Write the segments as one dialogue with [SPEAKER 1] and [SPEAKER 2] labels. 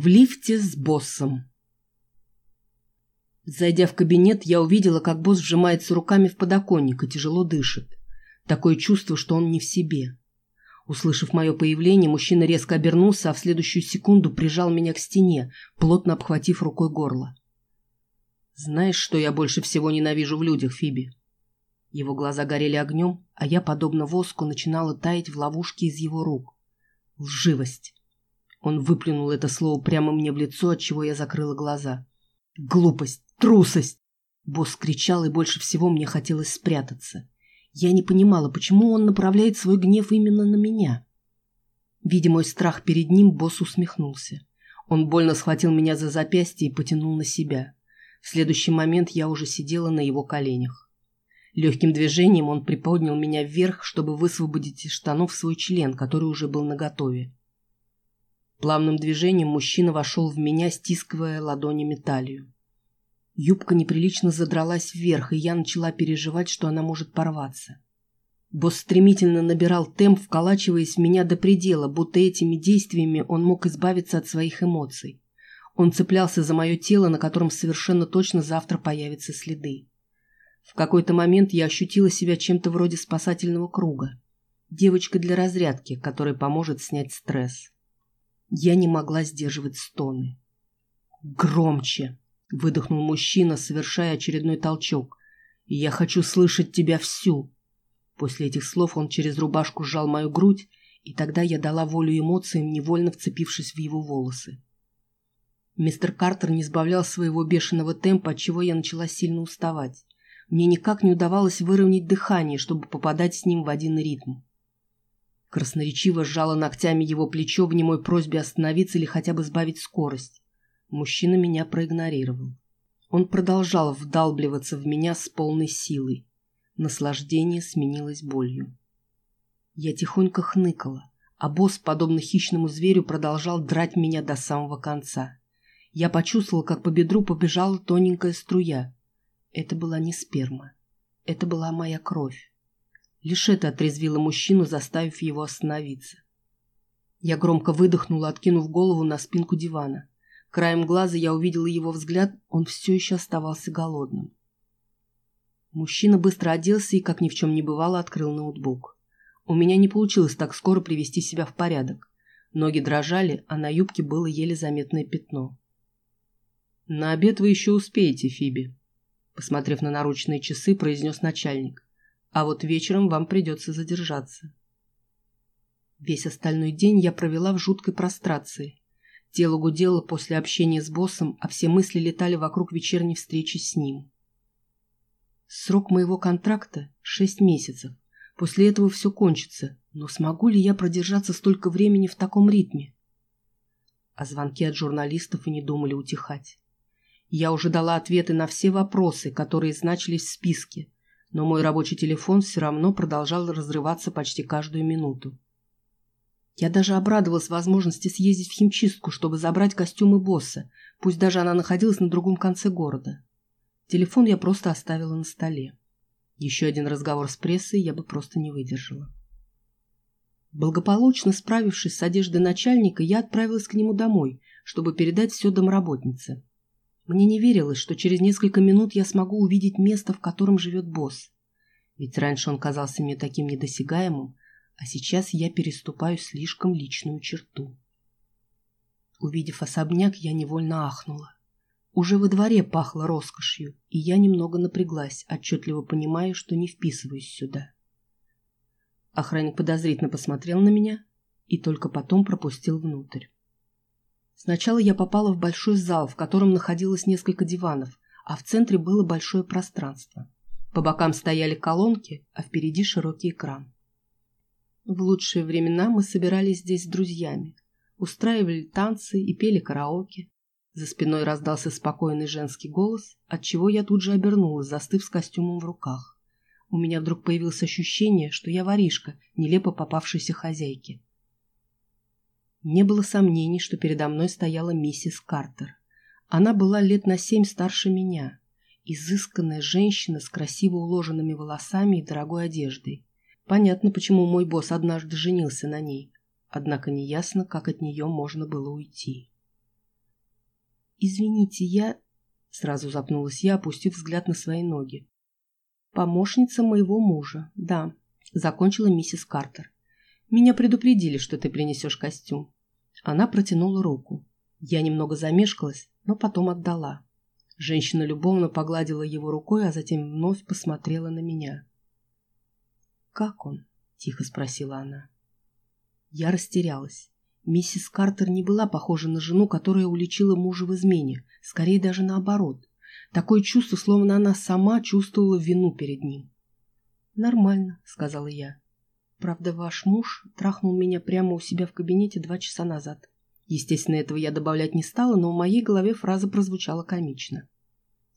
[SPEAKER 1] В лифте с боссом. Зайдя в кабинет, я увидела, как босс сжимается руками в подоконник и тяжело дышит. Такое чувство, что он не в себе. Услышав мое появление, мужчина резко обернулся, а в следующую секунду прижал меня к стене, плотно обхватив рукой горло. «Знаешь, что я больше всего ненавижу в людях, Фиби?» Его глаза горели огнем, а я, подобно воску, начинала таять в ловушке из его рук. Лживость. Он выплюнул это слово прямо мне в лицо, от чего я закрыла глаза. Глупость, трусость. Босс кричал, и больше всего мне хотелось спрятаться. Я не понимала, почему он направляет свой гнев именно на меня. Видя мой страх перед ним, босс усмехнулся. Он больно схватил меня за запястье и потянул на себя. В следующий момент я уже сидела на его коленях. Легким движением он приподнял меня вверх, чтобы высвободить из штанов свой член, который уже был наготове. Плавным движением мужчина вошел в меня, стискивая ладонями талию. Юбка неприлично задралась вверх, и я начала переживать, что она может порваться. Босс стремительно набирал темп, вколачиваясь в меня до предела, будто этими действиями он мог избавиться от своих эмоций. Он цеплялся за мое тело, на котором совершенно точно завтра появятся следы. В какой-то момент я ощутила себя чем-то вроде спасательного круга. Девочкой для разрядки, которая поможет снять стресс. Я не могла сдерживать стоны. «Громче!» — выдохнул мужчина, совершая очередной толчок. «Я хочу слышать тебя всю!» После этих слов он через рубашку сжал мою грудь, и тогда я дала волю эмоциям, невольно вцепившись в его волосы. Мистер Картер не сбавлял своего бешеного темпа, от чего я начала сильно уставать. Мне никак не удавалось выровнять дыхание, чтобы попадать с ним в один ритм. Красноречиво сжала ногтями его плечо в немой просьбе остановиться или хотя бы сбавить скорость. Мужчина меня проигнорировал. Он продолжал вдалбливаться в меня с полной силой. Наслаждение сменилось болью. Я тихонько хныкала, а босс, подобно хищному зверю, продолжал драть меня до самого конца. Я почувствовала, как по бедру побежала тоненькая струя. Это была не сперма. Это была моя кровь. Лишь это отрезвило мужчину, заставив его остановиться. Я громко выдохнула, откинув голову на спинку дивана. Краем глаза я увидела его взгляд, он все еще оставался голодным. Мужчина быстро оделся и, как ни в чем не бывало, открыл ноутбук. У меня не получилось так скоро привести себя в порядок. Ноги дрожали, а на юбке было еле заметное пятно. «На обед вы еще успеете, Фиби», — посмотрев на наручные часы, произнес начальник а вот вечером вам придется задержаться. Весь остальной день я провела в жуткой прострации. Тело гудело после общения с боссом, а все мысли летали вокруг вечерней встречи с ним. Срок моего контракта — шесть месяцев. После этого все кончится, но смогу ли я продержаться столько времени в таком ритме? А звонки от журналистов и не думали утихать. Я уже дала ответы на все вопросы, которые значились в списке, но мой рабочий телефон все равно продолжал разрываться почти каждую минуту. Я даже обрадовалась возможности съездить в химчистку, чтобы забрать костюмы босса, пусть даже она находилась на другом конце города. Телефон я просто оставила на столе. Еще один разговор с прессой я бы просто не выдержала. Благополучно справившись с одеждой начальника, я отправилась к нему домой, чтобы передать все домработнице. Мне не верилось, что через несколько минут я смогу увидеть место, в котором живет босс. Ведь раньше он казался мне таким недосягаемым, а сейчас я переступаю слишком личную черту. Увидев особняк, я невольно ахнула. Уже во дворе пахло роскошью, и я немного напряглась, отчетливо понимая, что не вписываюсь сюда. Охранник подозрительно посмотрел на меня и только потом пропустил внутрь. Сначала я попала в большой зал, в котором находилось несколько диванов, а в центре было большое пространство. По бокам стояли колонки, а впереди широкий экран. В лучшие времена мы собирались здесь с друзьями, устраивали танцы и пели караоке. За спиной раздался спокойный женский голос, от чего я тут же обернулась, застыв с костюмом в руках. У меня вдруг появилось ощущение, что я воришка, нелепо попавшейся хозяйки. Не было сомнений, что передо мной стояла миссис Картер. Она была лет на семь старше меня. Изысканная женщина с красиво уложенными волосами и дорогой одеждой. Понятно, почему мой босс однажды женился на ней. Однако неясно, как от нее можно было уйти. «Извините, я...» Сразу запнулась я, опустив взгляд на свои ноги. «Помощница моего мужа, да», — закончила миссис Картер. «Меня предупредили, что ты принесешь костюм». Она протянула руку. Я немного замешкалась, но потом отдала. Женщина любовно погладила его рукой, а затем вновь посмотрела на меня. «Как он?» – тихо спросила она. Я растерялась. Миссис Картер не была похожа на жену, которая уличила мужа в измене, скорее даже наоборот. Такое чувство, словно она сама чувствовала вину перед ним. «Нормально», — сказала я. «Правда, ваш муж трахнул меня прямо у себя в кабинете два часа назад». Естественно, этого я добавлять не стала, но в моей голове фраза прозвучала комично.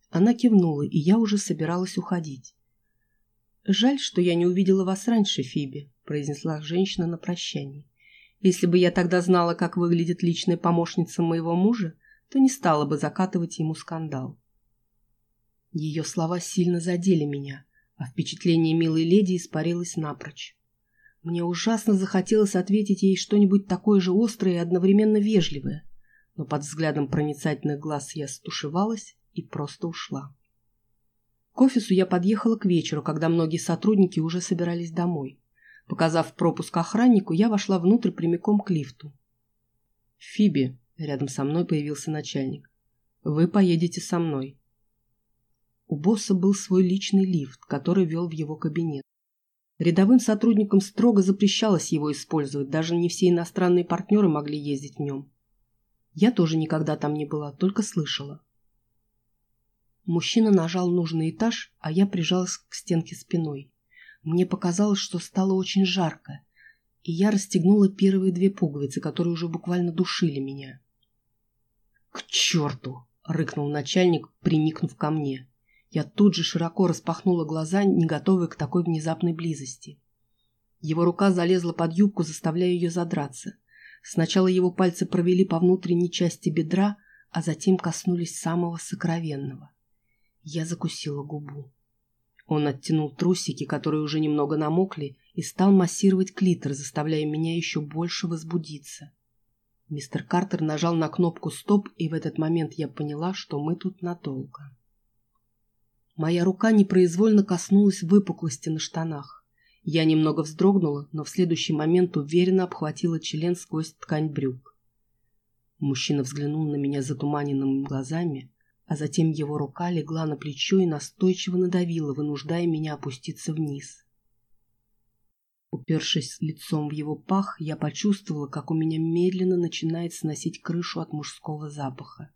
[SPEAKER 1] Она кивнула, и я уже собиралась уходить. «Жаль, что я не увидела вас раньше, Фиби», — произнесла женщина на прощании. «Если бы я тогда знала, как выглядит личная помощница моего мужа, то не стала бы закатывать ему скандал». Ее слова сильно задели меня, а впечатление милой леди испарилось напрочь. Мне ужасно захотелось ответить ей что-нибудь такое же острое и одновременно вежливое, но под взглядом проницательных глаз я стушевалась и просто ушла. К офису я подъехала к вечеру, когда многие сотрудники уже собирались домой. Показав пропуск охраннику, я вошла внутрь прямиком к лифту. «Фиби», — рядом со мной появился начальник, — «вы поедете со мной». У босса был свой личный лифт, который вел в его кабинет. Рядовым сотрудникам строго запрещалось его использовать, даже не все иностранные партнеры могли ездить в нем. Я тоже никогда там не была, только слышала. Мужчина нажал нужный этаж, а я прижалась к стенке спиной. Мне показалось, что стало очень жарко, и я расстегнула первые две пуговицы, которые уже буквально душили меня. «К черту!» — рыкнул начальник, приникнув ко мне. Я тут же широко распахнула глаза, не готовая к такой внезапной близости. Его рука залезла под юбку, заставляя ее задраться. Сначала его пальцы провели по внутренней части бедра, а затем коснулись самого сокровенного. Я закусила губу. Он оттянул трусики, которые уже немного намокли, и стал массировать клитор, заставляя меня еще больше возбудиться. Мистер Картер нажал на кнопку «Стоп», и в этот момент я поняла, что мы тут надолго. Моя рука непроизвольно коснулась выпуклости на штанах. Я немного вздрогнула, но в следующий момент уверенно обхватила член сквозь ткань брюк. Мужчина взглянул на меня затуманенными глазами, а затем его рука легла на плечо и настойчиво надавила, вынуждая меня опуститься вниз. Упершись лицом в его пах, я почувствовала, как у меня медленно начинает сносить крышу от мужского запаха.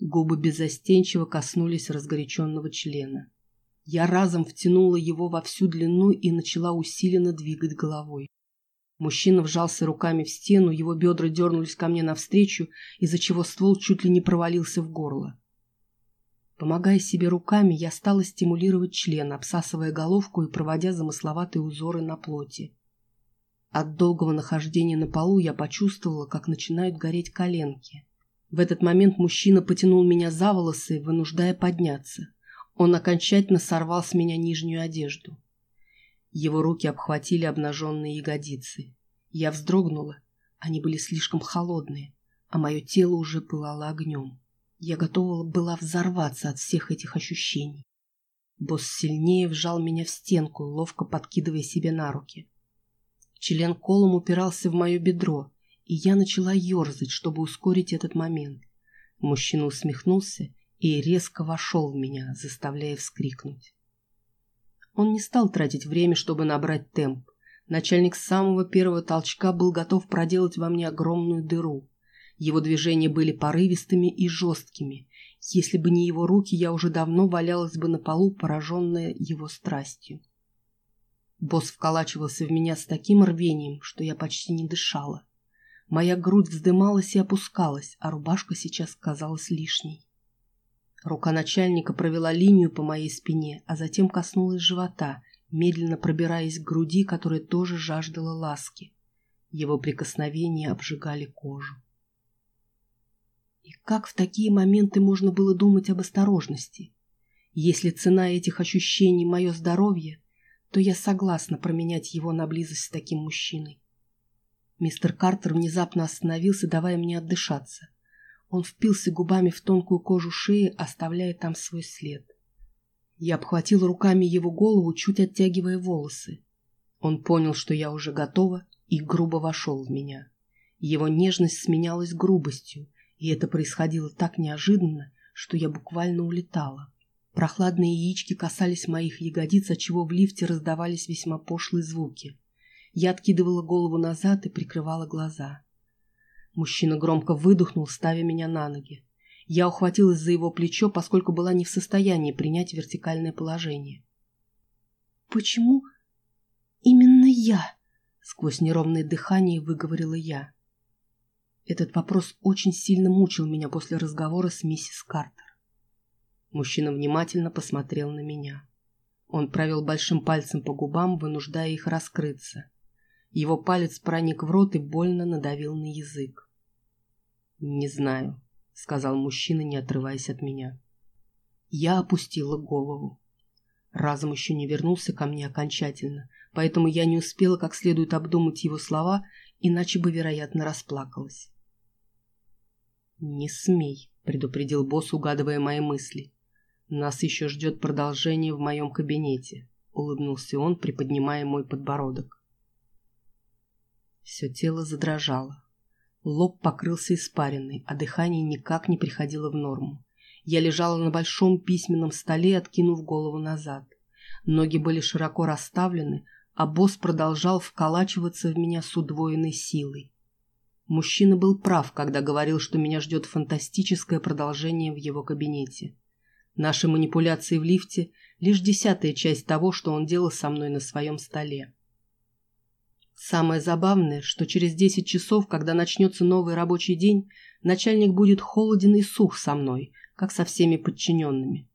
[SPEAKER 1] Губы беззастенчиво коснулись разгоряченного члена. Я разом втянула его во всю длину и начала усиленно двигать головой. Мужчина вжался руками в стену, его бедра дернулись ко мне навстречу, из-за чего ствол чуть ли не провалился в горло. Помогая себе руками, я стала стимулировать член, обсасывая головку и проводя замысловатые узоры на плоти. От долгого нахождения на полу я почувствовала, как начинают гореть коленки. В этот момент мужчина потянул меня за волосы, вынуждая подняться. Он окончательно сорвал с меня нижнюю одежду. Его руки обхватили обнаженные ягодицы. Я вздрогнула. Они были слишком холодные, а мое тело уже пылало огнем. Я готова была взорваться от всех этих ощущений. Босс сильнее вжал меня в стенку, ловко подкидывая себе на руки. Член колом упирался в мое бедро, и я начала ерзать, чтобы ускорить этот момент. Мужчина усмехнулся и резко вошел в меня, заставляя вскрикнуть. Он не стал тратить время, чтобы набрать темп. Начальник с самого первого толчка был готов проделать во мне огромную дыру. Его движения были порывистыми и жесткими. Если бы не его руки, я уже давно валялась бы на полу, пораженная его страстью. Босс вколачивался в меня с таким рвением, что я почти не дышала. Моя грудь вздымалась и опускалась, а рубашка сейчас казалась лишней. Рука начальника провела линию по моей спине, а затем коснулась живота, медленно пробираясь к груди, которая тоже жаждала ласки. Его прикосновения обжигали кожу. И как в такие моменты можно было думать об осторожности? Если цена этих ощущений – мое здоровье, то я согласна променять его на близость с таким мужчиной. Мистер Картер внезапно остановился, давая мне отдышаться. Он впился губами в тонкую кожу шеи, оставляя там свой след. Я обхватила руками его голову, чуть оттягивая волосы. Он понял, что я уже готова, и грубо вошел в меня. Его нежность сменялась грубостью, и это происходило так неожиданно, что я буквально улетала. Прохладные яички касались моих ягодиц, отчего в лифте раздавались весьма пошлые звуки. Я откидывала голову назад и прикрывала глаза. Мужчина громко выдохнул, ставя меня на ноги. Я ухватилась за его плечо, поскольку была не в состоянии принять вертикальное положение. «Почему именно я?» — сквозь неровное дыхание выговорила я. Этот вопрос очень сильно мучил меня после разговора с миссис Картер. Мужчина внимательно посмотрел на меня. Он провел большим пальцем по губам, вынуждая их раскрыться. Его палец проник в рот и больно надавил на язык. «Не знаю», — сказал мужчина, не отрываясь от меня. Я опустила голову. Разум еще не вернулся ко мне окончательно, поэтому я не успела как следует обдумать его слова, иначе бы, вероятно, расплакалась. «Не смей», — предупредил босс, угадывая мои мысли. «Нас еще ждет продолжение в моем кабинете», — улыбнулся он, приподнимая мой подбородок. Все тело задрожало. Лоб покрылся испариной, а дыхание никак не приходило в норму. Я лежала на большом письменном столе, откинув голову назад. Ноги были широко расставлены, а босс продолжал вколачиваться в меня с удвоенной силой. Мужчина был прав, когда говорил, что меня ждет фантастическое продолжение в его кабинете. Наши манипуляции в лифте – лишь десятая часть того, что он делал со мной на своем столе. Самое забавное, что через десять часов, когда начнется новый рабочий день, начальник будет холоден и сух со мной, как со всеми подчиненными.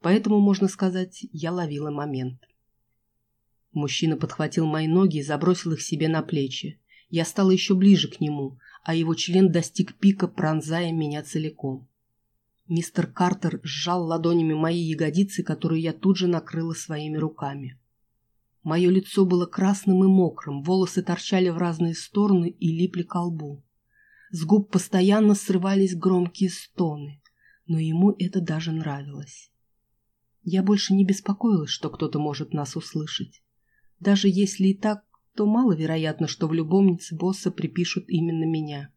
[SPEAKER 1] Поэтому, можно сказать, я ловила момент. Мужчина подхватил мои ноги и забросил их себе на плечи. Я стала еще ближе к нему, а его член достиг пика, пронзая меня целиком. Мистер Картер сжал ладонями мои ягодицы, которые я тут же накрыла своими руками. Мое лицо было красным и мокрым, волосы торчали в разные стороны и липли к лбу. С губ постоянно срывались громкие стоны, но ему это даже нравилось. Я больше не беспокоилась, что кто-то может нас услышать. Даже если и так, то маловероятно, что в любовнице босса припишут именно меня.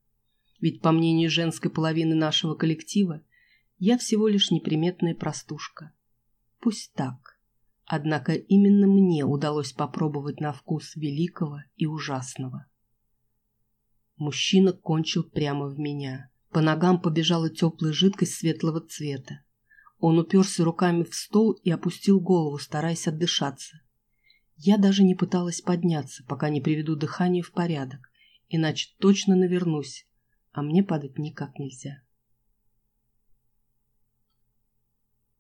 [SPEAKER 1] Ведь, по мнению женской половины нашего коллектива, я всего лишь неприметная простушка. Пусть так. Однако именно мне удалось попробовать на вкус великого и ужасного. Мужчина кончил прямо в меня. По ногам побежала теплая жидкость светлого цвета. Он уперся руками в стол и опустил голову, стараясь отдышаться. Я даже не пыталась подняться, пока не приведу дыхание в порядок, иначе точно навернусь, а мне падать никак нельзя.